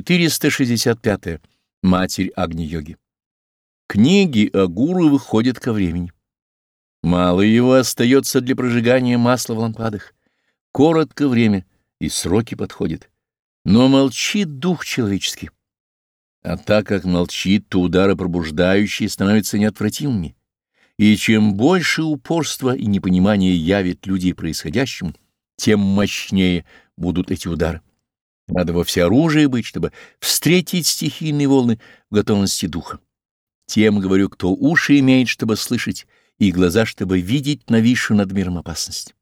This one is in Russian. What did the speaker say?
465. -е. Матерь Агни-йоги. Книги о гуру выходят ко времени. Мало его остается для прожигания масла в лампадах. Коротко время, и сроки подходят. Но молчит дух человеческий. А так как молчит, то удары пробуждающие становятся неотвратимыми. И чем больше упорства и непонимания явит людей происходящему, тем мощнее будут эти удары. Надо во всеоружии быть, чтобы встретить стихийные волны в готовности духа. Тем, говорю, кто уши имеет, чтобы слышать, и глаза, чтобы видеть нависшую над миром опасность.